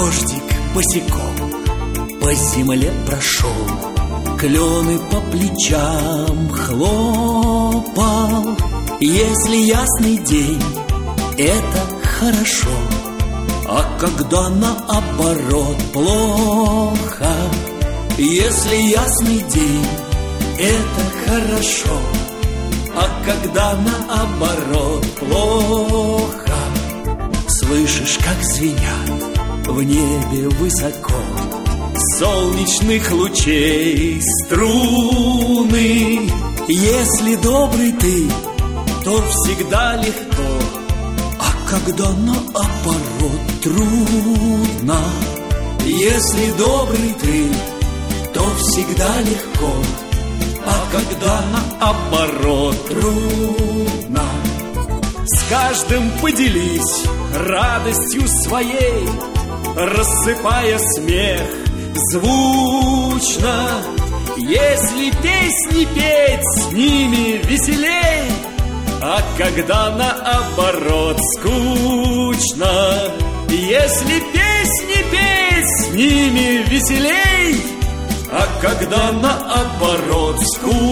Дождик босиком по земле прошел Клены по плечам хлопал. Если ясный день, это хорошо А когда наоборот плохо. Если ясный день, это хорошо А когда наоборот плохо. Слышишь, как звенят в небе высоко Солнечных лучей струны. Если добрый ты, то всегда легко А когда наоборот трудно. Если добрый ты, то всегда легко А когда наоборот трудно. С каждым поделись радостью своей Рассыпая смех. Звучно Если песни петь с ними веселей. А когда наоборот скучно Если песни петь с ними веселей. А когда наоборот скучно